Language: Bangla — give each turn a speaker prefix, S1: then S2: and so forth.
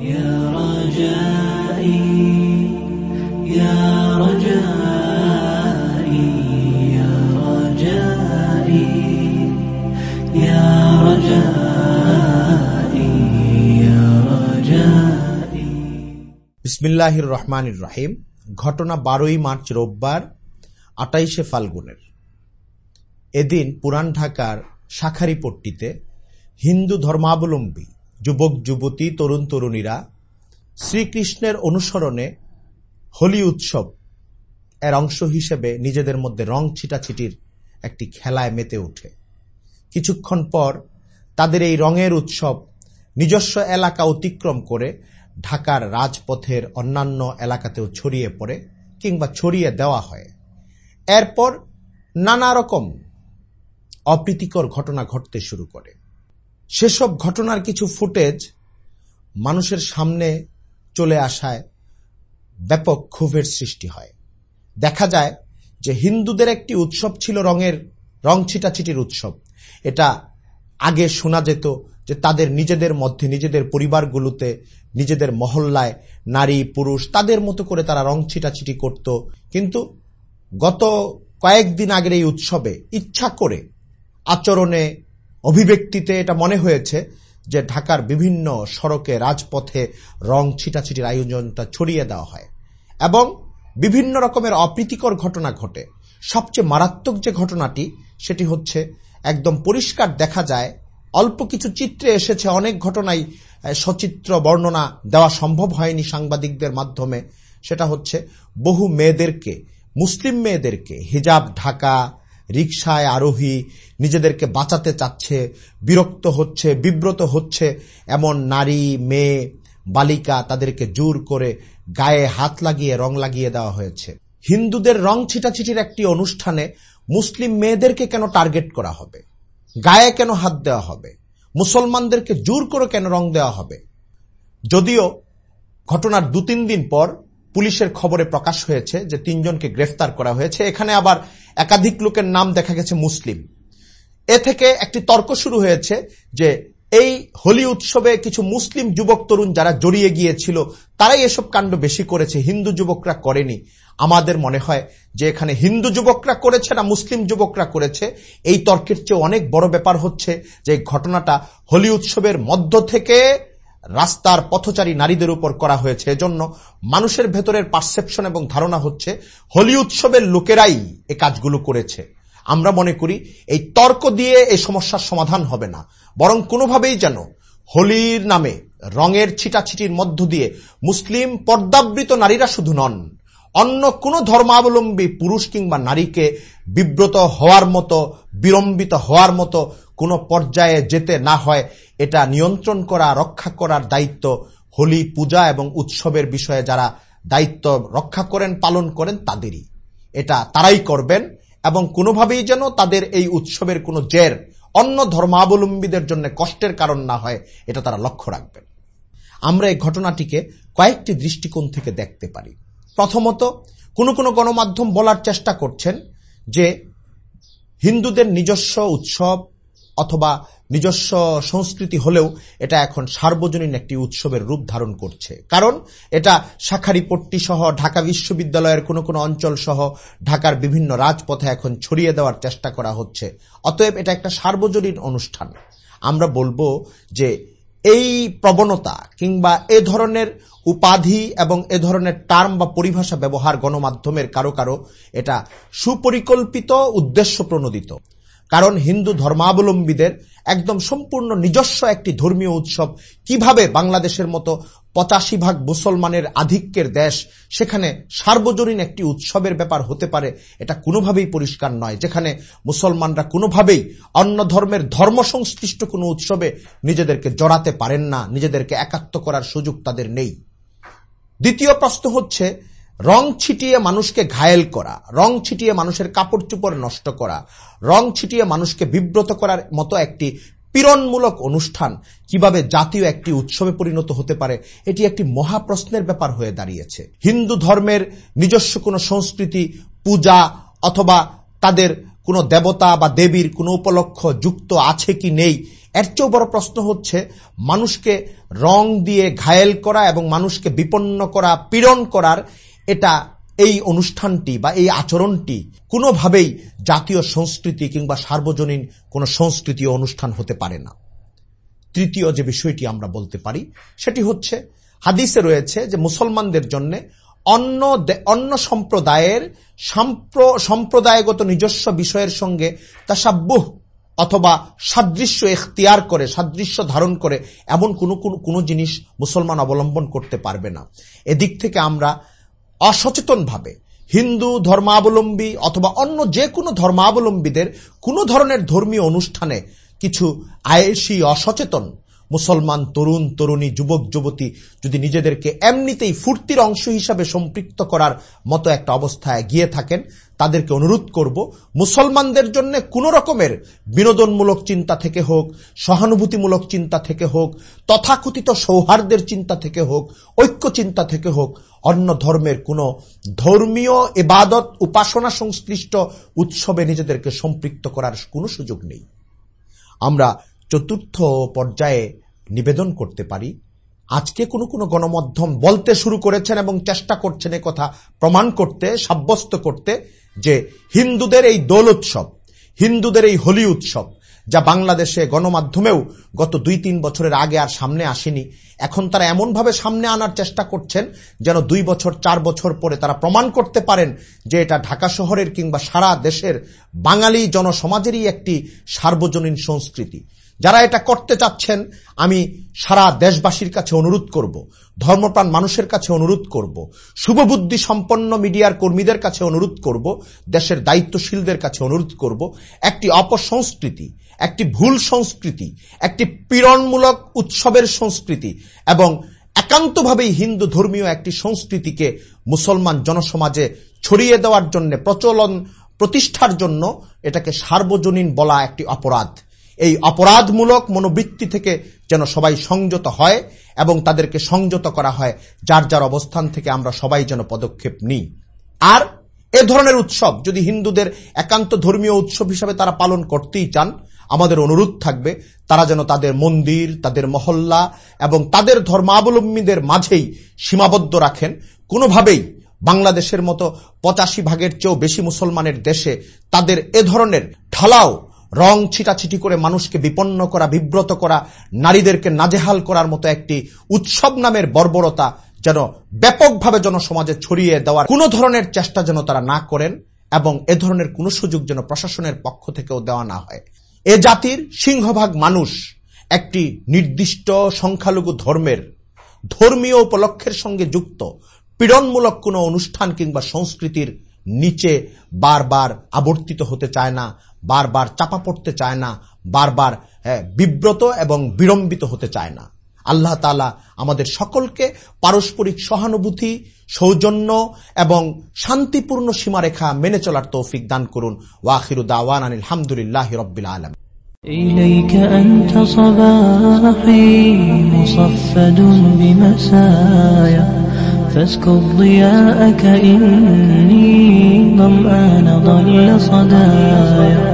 S1: يا رجائي يا رجائي يا رجائي يا رجائي يا رجائي
S2: বিসমিল্লাহির রহমানির রহিম ঘটনা বারোই মার্চ রোববার আটাইশে ফাল্গুনের এদিন পুরান ঢাকার শাখারিপট্টিতে হিন্দু ধর্মাবলম্বী যুবক, যুবতী, তরুণ, তরুণীরা শ্রীকৃষ্ণের অনুসরণে হোলি উৎসব এর অংশ হিসেবে নিজেদের মধ্যে রং ছিটাছিটির একটি খেলায় মেতে ওঠে। কিছুক্ষণ পর তাদের এই রঙের উৎসব নিজস্ব এলাকা অতিক্রম করে ঢাকার রাজপথের অন্যান্য এলাকাতেও ছড়িয়ে পড়ে কিংবা ছড়িয়ে দেওয়া হয়। এরপর নানা রকম অপ্রীতিকর ঘটনা ঘটতে শুরু করে। সেসব ঘটনার কিছু ফুটেজ মানুষের সামনে চলে আসায় ব্যাপক ক্ষোভের সৃষ্টি হয়। দেখা যায় যে হিন্দুদের একটি উৎসব ছিল রঙের, রং ছিটাছিটির উৎসব। এটা আগে শোনা যেত যে তাদের নিজেদের মধ্যে, নিজেদের পরিবারগুলোতে, নিজেদের মহল্লায় নারী, পুরুষ, তাদের মতো করে তারা রং ছিটাছিটি করত। কিন্তু গত কয়েকদিন আগের এই উৎসবে ইচ্ছা করে আচরণে অভিব্যক্তিতে এটা মনে হয়েছে যে ঢাকার বিভিন্ন সড়কে রাজপথে রং ছিটাছিটির আয়োজনটা ছড়িয়ে দেওয়া হয়। এবং বিভিন্ন রকমের অপ্রীতিকর ঘটনা ঘটে। সবচেয়ে মারাত্মক যে ঘটনাটি, সেটি হচ্ছে একদম পরিষ্কার দেখা যায়, অল্প কিছু চিত্রে এসেছে অনেক ঘটনাই সচিত্র বর্ণনা দেওয়া সম্ভব হয়নি সাংবাদিকদের মাধ্যমে। সেটা হচ্ছে বহু মেয়েদেরকে, মুসলিম মেয়েদেরকে হিজাব ঢাকা রিকশায় আরোহী নিজেদেরকে বাঁচাতে চাচ্ছে, বিরক্ত হচ্ছে, বিব্রত হচ্ছে এমন নারী, মেয়ে, বালিকা তাদেরকে জোর করে গায়ে হাত লাগিয়ে, রং লাগিয়ে দেওয়া হয়েছে। হিন্দুদের রং ছিটাছিটির একটি অনুষ্ঠানে মুসলিম মেয়েদেরকে কেন টার্গেট করা হবে? গায়ে কেন হাত দেওয়া হবে? মুসলমানদেরকে জোর করে কেন রং দেওয়া হবে? যদিও ঘটনার দু তিন দিন পর পুলিশের খবরে প্রকাশ হয়েছে যে তিনজনকে গ্রেফতার করা হয়েছে। এখানে আবার একাধিক লোকের নাম দেখা গেছে মুসলিম। এ থেকে একটি তর্ক শুরু হয়েছে যে এই হোলি উৎসবে কিছু মুসলিম যুবক তরুণ যারা জড়িয়ে গিয়েছিল, তারাই এসব কাণ্ড বেশি করেছে, হিন্দু যুবকরা করেনি। আমাদের মনে হয় যে এখানে হিন্দু যুবকরা করেছে না মুসলিম যুবকরা করেছে, এই তর্কের চেয়ে অনেক বড় ব্যাপার হচ্ছে যে ঘটনাটা হোলি উৎসবের মধ্য থেকে রাস্তার পথচারী নারীদের উপর করা হয়েছে। এজন্য মানুষের ভেতরের পারসেপশন এবং ধারণা হচ্ছে, হোলি উৎসবের লোকেরাই এ কাজগুলো করেছে। আমরা মনে করি, এই তর্ক দিয়ে এই সমস্যার সমাধান হবে না। বরং কোনোভাবেই যেন হোলির নামে রঙের ছিটাছিটির মধ্য দিয়ে মুসলিম পর্দাবৃত নারীরা শুধু নন, অন্য কোনো ধর্মাবলম্বী পুরুষ কিংবা নারীকে বিব্রত হওয়ার মতো, বিলম্বিত হওয়ার মতো কোনো পর্যায়ে যেতে না হয়, এটা নিয়ন্ত্রণ করা, রক্ষা করার দায়িত্ব। হোলি, পূজা এবং উৎসবের বিষয়ে যারা দায়িত্ব রক্ষা করেন, পালন করেন, তাদেরই। এটা তারাই করবেন এবং কোনোভাবেই যেন তাদের এই উৎসবের কোনো জের অন্য ধর্মাবলম্বীদের জন্য কষ্টের কারণ না হয়, এটা তারা লক্ষ্য রাখবেন। আমরা এই ঘটনাটিকে কয়েকটি দৃষ্টিকোণ থেকে দেখতে পারি। প্রথমত, কোনো কোনো গণমাধ্যম বলার চেষ্টা করছেন যে হিন্দুদের নিজস্ব উৎসব অথবা নিজস্ব সংস্কৃতি হলেও এটা এখন সার্বজনীন একটি উৎসবের রূপ ধারণ করছে। কারণ এটা শাখারিপট্টি সহ ঢাকা বিশ্ববিদ্যালয়ের কোনো কোনো অঞ্চল সহ ঢাকার বিভিন্ন রাজপথে এখন ছড়িয়ে দেওয়ার চেষ্টা করা হচ্ছে। অতএব এটা একটা সার্বজনীন অনুষ্ঠান। আমরা বলব যে এই প্রবণতা কিংবা এ ধরনের উপাধি এবং এ ধরনের টার্ম বা পরিভাষা ব্যবহার গণমাধ্যমের কারও কারও এটা সুপরিকল্পিত, উদ্দেশ্য প্রণোদিত। কারণ হিন্দু ধর্মাবলম্বীদের একদম সম্পূর্ণ নিজস্ব একটি ধর্মীয় উৎসব। কীভাবে বাংলাদেশের মতো পঁচাশি ভাগ মুসলমানের আধিক্যের দেশ সেখানে সার্বজনীন একটি উৎসবের ব্যাপার হতে পারে, এটা কোনোভাবেই পরিষ্কার নয়, যেখানে মুসলমানরা কোনোভাবেই অন্য ধর্মের ধর্ম সংশ্লিষ্ট কোনো উৎসবে নিজেদেরকে জড়াতে পারেন না, নিজেদেরকে একাত্ম করার সুযোগ তাদের নেই। দ্বিতীয় প্রশ্ন হচ্ছে রং ছিটিয়ে মানুষকে ঘায়েল করা, রং ছিটিয়ে মানুষের কাপড় চুপড় নষ্ট করা, রং ছিটিয়ে মানুষকে বিব্রত করার মতো একটি পীড়নমূলক অনুষ্ঠান কীভাবে জাতীয় একটি উৎসবে পরিণত হতে পারে, এটি একটি মহাপ্রশ্নের ব্যাপার হয়ে দাঁড়িয়েছে। হিন্দু ধর্মের নিজস্ব কোনো সংস্কৃতি, পূজা অথবা তাদের কোনো দেবতা বা দেবীর কোনো উপলক্ষ যুক্ত আছে কি নেই, এর চেয়েও বড় প্রশ্ন হচ্ছে, মানুষকে রং দিয়ে ঘায়েল করা এবং মানুষকে বিপন্ন করা, পীড়ন করার এটা এই অনুষ্ঠানটি বা এই আচরণটি কোনোভাবেই জাতীয় সংস্কৃতি কিংবা সার্বজনীন কোনো সংস্কৃতি অনুষ্ঠান হতে পারে না। তৃতীয় যে বিষয়টি আমরা বলতে পারি, সেটি হচ্ছে হাদিসে রয়েছে যে মুসলমানদের জন্য অন্য অন্য সম্প্রদায়ের সম্প্রদায়গত নিজস্ব বিষয়ের সঙ্গে তাসাব্বুহ অথবা সাদৃশ্য এখতিয়ার করে, সাদৃশ্য ধারণ করে এমন কোনো কোনো জিনিস মুসলমান অবলম্বন করতে পারবে না। এদিক থেকে আমরা অসচেতনভাবে, হিন্দু ধর্মাবলম্বী অথবা অন্য যে কোনো ধর্মাবলম্বীদের কোনো ধরনের ধর্মীয় অনুষ্ঠানে কিছু আয়েসি অসচেতন মুসলমান, তরুণ, তরুণী, যুবক, যুবতী যদি নিজেদেরকে এমনিতেই ফুর্তির অংশ হিসাবে সম্পৃক্ত করার মতো একটা অবস্থায় গিয়ে থাকেন, তাদেরকে অনুরোধ করব, মুসলমানদের জন্য কোন রকমের বিনোদনমূলক চিন্তা থেকে হোক, সহানুভূতিমূলক চিন্তা থেকে হোক, তথাকথিত সৌহার্দ্যের চিন্তা থেকে হোক, ঐক্য চিন্তা থেকে হোক, অন্য ধর্মের কোন ধর্মীয় এবাদত উপাসনা সংশ্লিষ্ট উৎসবে নিজেদেরকে সম্পৃক্ত করার কোনো সুযোগ নেই। আমরা চতুর্থ পর্যায়ে নিবেদন করতে পারি। আজকে কোনো কোনো গণমাধ্যম বলতে শুরু করেছেন এবং চেষ্টা করছেন কথা প্রমাণ করতে, সাব্যস্ত করতে যে হিন্দুদের এই দোল উৎসব, হিন্দুদের এই হোলি উৎসব, যা বাংলাদেশে গণমাধ্যমেও গত দুই তিন বছরের আগে আর সামনে আসেনি, এখন তারা এমনভাবে সামনে আনার চেষ্টা করছেন যেন দুই বছর, চার বছর পরে তারা প্রমাণ করতে পারেন যে এটা ঢাকা শহরের কিংবা সারা দেশের বাঙালি জনসমাজেরই একটি সার্বজনীন সংস্কৃতি। যারা এটা করতে চাচ্ছেন, আমি সারা দেশবাসীর কাছে অনুরোধ করব, ধর্মপ্রাণ মানুষের কাছে অনুরোধ করব, শুভবুদ্ধি সম্পন্ন মিডিয়ার কর্মীদের কাছে অনুরোধ করব, দেশের দায়িত্বশীলদের কাছে অনুরোধ করব, একটি অপসংস্কৃতি, একটি ভুল সংস্কৃতি, একটি পীড়নমূলক উৎসবের সংস্কৃতি এবং একান্তভাবেই হিন্দু ধর্মীয় একটি সংস্কৃতিকে মুসলমান জনসমাজে ছড়িয়ে দেওয়ার জন্য প্রচলন প্রতিষ্ঠার জন্য এটাকে সার্বজনীন বলা একটি অপরাধ। এই অপরাধমূলক মনোবৃত্তি থেকে যেন সবাই সংযত হয় এবং তাদেরকে সংযত করা হয়, যার যার অবস্থান থেকে আমরা সবাই যেন পদক্ষেপ নিই। আর এ ধরনের উৎসব, যদি হিন্দুদের একান্ত ধর্মীয় উৎসব হিসাবে তারা পালন করতেই চান, আমাদের অনুরোধ থাকবে, তারা যেন তাদের মন্দির, তাদের মহল্লা এবং তাদের ধর্মাবলম্বীদের মাঝেই সীমাবদ্ধ রাখেন। কোনোভাবেই বাংলাদেশের মতো পঁচাশি ভাগের চেয়েও বেশি মুসলমানের দেশে তাদের এ ধরনের ঢালাও রং ছিটাছিটি করে মানুষকে বিপন্ন করা, বিব্রত করা, নারীদেরকে নাজেহাল করার মতো একটি উৎসব নামের বর্বরতা যেন ব্যাপকভাবে জনসমাজে ছড়িয়ে দেওয়ার কোন ধরনের চেষ্টা যেন তারা না করেন এবং এ ধরনের কোন সুযোগ যেন প্রশাসনের পক্ষ থেকেও দেওয়া না হয়। এ জাতির সিংহভাগ মানুষ একটি নির্দিষ্ট সংখ্যালঘু ধর্মের, ধর্মীয় উপলক্ষের সঙ্গে যুক্ত, পীড়নমূলক কোনো অনুষ্ঠান কিংবা সংস্কৃতির নিচে বারবার আবর্তিত হতে চায় না। বারবার চাপা পড়তে চায় না বারবার বিব্রত এবং বিড়ম্বিত হতে চায় না আল্লাহ তালা আমাদের সকলকে পারস্পরিক সহানুভূতি সৌজন্য এবং শান্তিপূর্ণ সীমারেখা মেনে চলার তৌফিক দান করুন ওয়াখিরু দাওয়ান আলহামদুলিল্লাহ রব্বিল আলম
S1: إليك أنت صباحي مصفد بمسايا فاسكب ضياءك إني ظمآن ضل صدايا.